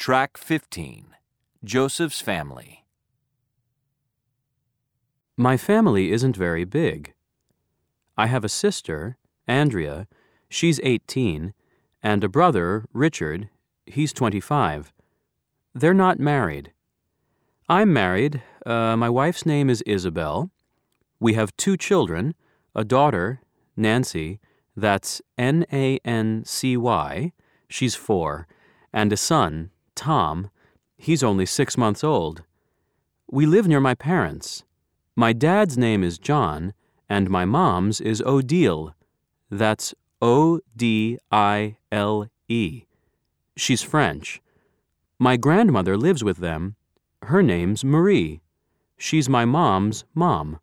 Track 15 Joseph's Family. My family isn't very big. I have a sister, Andrea, she's 18, and a brother, Richard, he's 25. They're not married. I'm married. Uh, my wife's name is Isabel. We have two children a daughter, Nancy, that's N A N C Y, she's four, and a son, Tom, he's only six months old. We live near my parents. My dad's name is John, and my mom's is Odile. That's O D I L E. She's French. My grandmother lives with them. Her name's Marie. She's my mom's mom.